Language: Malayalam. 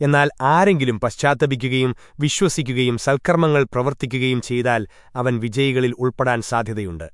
എന്നാൽ ആരെങ്കിലും പശ്ചാത്തപിക്കുകയും വിശ്വസിക്കുകയും സൽക്കർമ്മങ്ങൾ പ്രവർത്തിക്കുകയും ചെയ്താൽ അവൻ വിജയികളിൽ ഉൾപ്പെടാൻ സാധ്യതയുണ്ട്.